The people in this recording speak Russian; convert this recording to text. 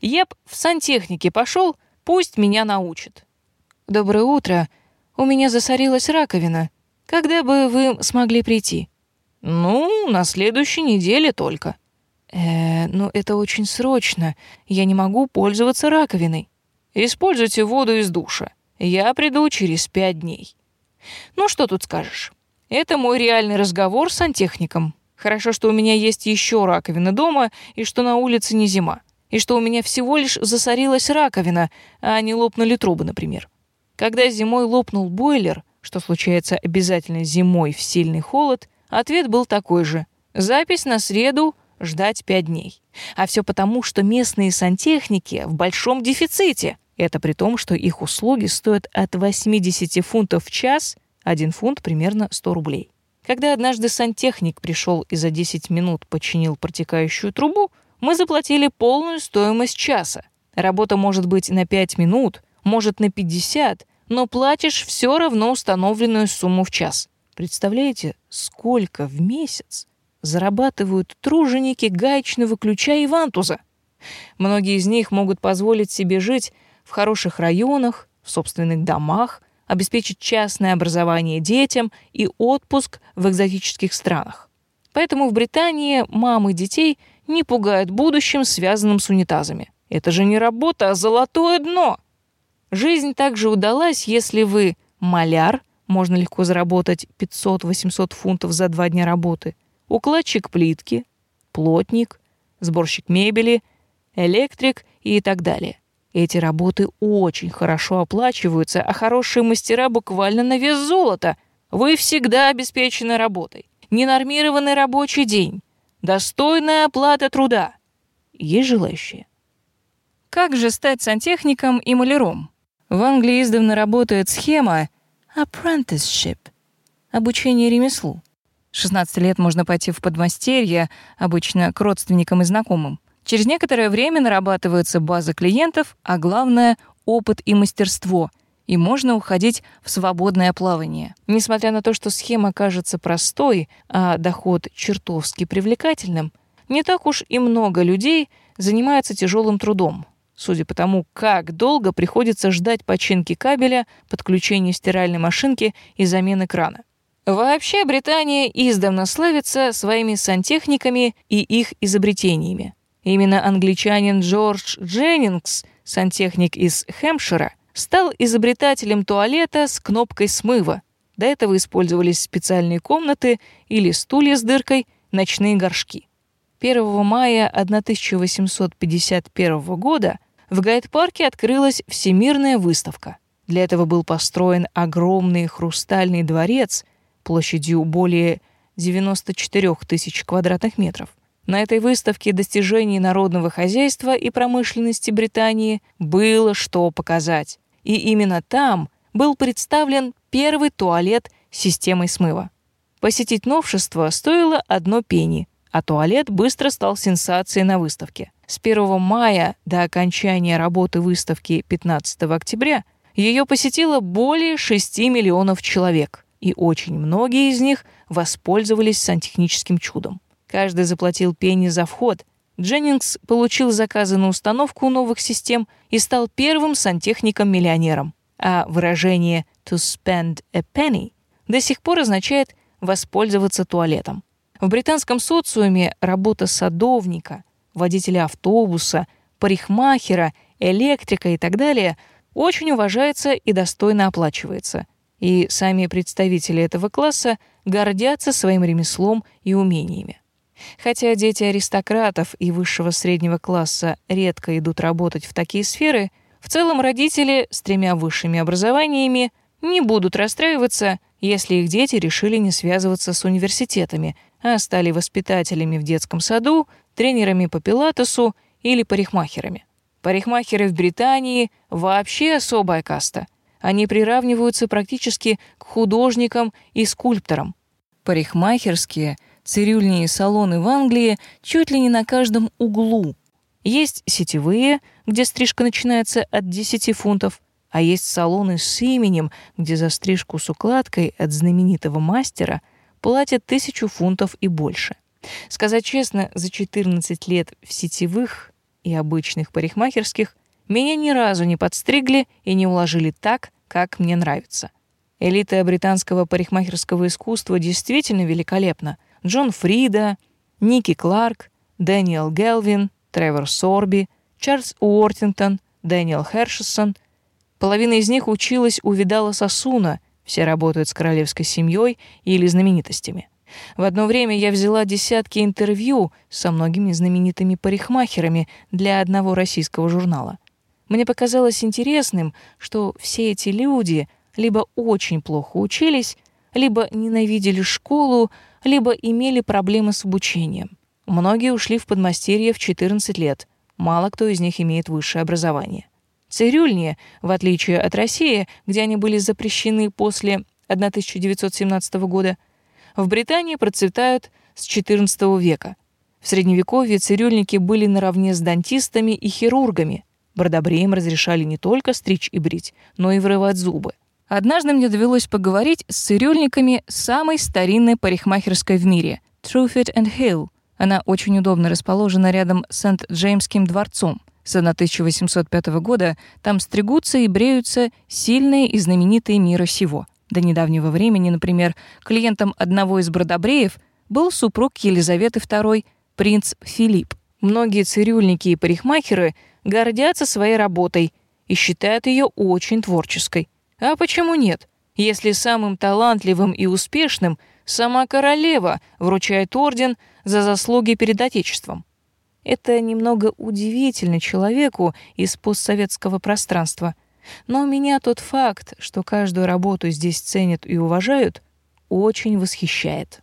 Я б в сантехнике пошел, пусть меня научат. Доброе утро. У меня засорилась раковина. Когда бы вы смогли прийти? Ну, на следующей неделе только. Э, ну это очень срочно. Я не могу пользоваться раковиной. Используйте воду из душа. Я приду через пять дней. Ну что тут скажешь? Это мой реальный разговор с сантехником. Хорошо, что у меня есть еще раковина дома и что на улице не зима. И что у меня всего лишь засорилась раковина, а не лопнули трубы, например. Когда зимой лопнул бойлер, что случается обязательно зимой в сильный холод, ответ был такой же. Запись на среду, ждать пять дней. А все потому, что местные сантехники в большом дефиците. Это при том, что их услуги стоят от 80 фунтов в час, один фунт примерно 100 рублей. Когда однажды сантехник пришел и за 10 минут починил протекающую трубу, мы заплатили полную стоимость часа. Работа может быть на 5 минут, может на 50, но платишь все равно установленную сумму в час. Представляете, сколько в месяц зарабатывают труженики гаечного ключа и вантуза? Многие из них могут позволить себе жить в хороших районах, в собственных домах, обеспечить частное образование детям и отпуск в экзотических странах. Поэтому в Британии мамы детей не пугают будущим, связанным с унитазами. Это же не работа, а золотое дно. Жизнь также удалась, если вы маляр, можно легко заработать 500-800 фунтов за два дня работы, укладчик плитки, плотник, сборщик мебели, электрик и так далее. Эти работы очень хорошо оплачиваются, а хорошие мастера буквально на вес золота. Вы всегда обеспечены работой. Ненормированный рабочий день, достойная оплата труда. Есть желающие? Как же стать сантехником и маляром? В Англии издавна работает схема apprenticeship — обучение ремеслу. 16 лет можно пойти в подмастерье, обычно к родственникам и знакомым. Через некоторое время нарабатывается база клиентов, а главное — опыт и мастерство, и можно уходить в свободное плавание. Несмотря на то, что схема кажется простой, а доход чертовски привлекательным, не так уж и много людей занимаются тяжелым трудом судя по тому, как долго приходится ждать починки кабеля, подключения стиральной машинки и замены крана. Вообще Британия издавна славится своими сантехниками и их изобретениями. Именно англичанин Джордж Дженнингс, сантехник из Хэмпшира, стал изобретателем туалета с кнопкой смыва. До этого использовались специальные комнаты или стулья с дыркой, ночные горшки. 1 мая 1851 года в Гайд-парке открылась всемирная выставка. Для этого был построен огромный хрустальный дворец площадью более 94 тысяч квадратных метров. На этой выставке достижений народного хозяйства и промышленности Британии было что показать. И именно там был представлен первый туалет с системой смыва. Посетить новшество стоило одно пенни, а туалет быстро стал сенсацией на выставке. С 1 мая до окончания работы выставки 15 октября ее посетило более 6 миллионов человек, и очень многие из них воспользовались сантехническим чудом. Каждый заплатил пенни за вход. Дженнингс получил заказы на установку новых систем и стал первым сантехником-миллионером. А выражение «to spend a penny» до сих пор означает «воспользоваться туалетом». В британском социуме работа садовника, водителя автобуса, парикмахера, электрика и так далее, очень уважается и достойно оплачивается. И сами представители этого класса гордятся своим ремеслом и умениями. Хотя дети аристократов и высшего среднего класса редко идут работать в такие сферы, в целом родители с тремя высшими образованиями не будут расстраиваться, если их дети решили не связываться с университетами, а стали воспитателями в детском саду, тренерами по пилатесу или парикмахерами. Парикмахеры в Британии вообще особая каста. Они приравниваются практически к художникам и скульпторам. Парикмахерские, цирюльни и салоны в Англии чуть ли не на каждом углу. Есть сетевые, где стрижка начинается от 10 фунтов, а есть салоны с именем, где за стрижку с укладкой от знаменитого мастера платят тысячу фунтов и больше. Сказать честно, за 14 лет в сетевых и обычных парикмахерских, меня ни разу не подстригли и не уложили так, как мне нравится. Элита британского парикмахерского искусства действительно великолепна. Джон Фрида, Ники Кларк, Дэниел Гелвин, Тревор Сорби, Чарльз Уортингтон, Дэниел Хершисон. Половина из них училась у Видала Сосуна, все работают с королевской семьей или знаменитостями. В одно время я взяла десятки интервью со многими знаменитыми парикмахерами для одного российского журнала. Мне показалось интересным, что все эти люди либо очень плохо учились, либо ненавидели школу, либо имели проблемы с обучением. Многие ушли в подмастерье в 14 лет. Мало кто из них имеет высшее образование. Цирюльни, в отличие от России, где они были запрещены после 1917 года, в Британии процветают с XIV века. В Средневековье цирюльники были наравне с дантистами и хирургами. Бродобреям разрешали не только стричь и брить, но и вырывать зубы. Однажды мне довелось поговорить с цирюльниками самой старинной парикмахерской в мире — Truffet and Hill. Она очень удобно расположена рядом с Сент-Джеймским дворцом. С 1805 года там стригутся и бреются сильные и знаменитые мира сего. До недавнего времени, например, клиентом одного из бродобреев был супруг Елизаветы II, принц Филипп. Многие цирюльники и парикмахеры гордятся своей работой и считают ее очень творческой. А почему нет? Если самым талантливым и успешным сама королева вручает орден за заслуги перед Отечеством. Это немного удивительно человеку из постсоветского пространства. Но меня тот факт, что каждую работу здесь ценят и уважают, очень восхищает.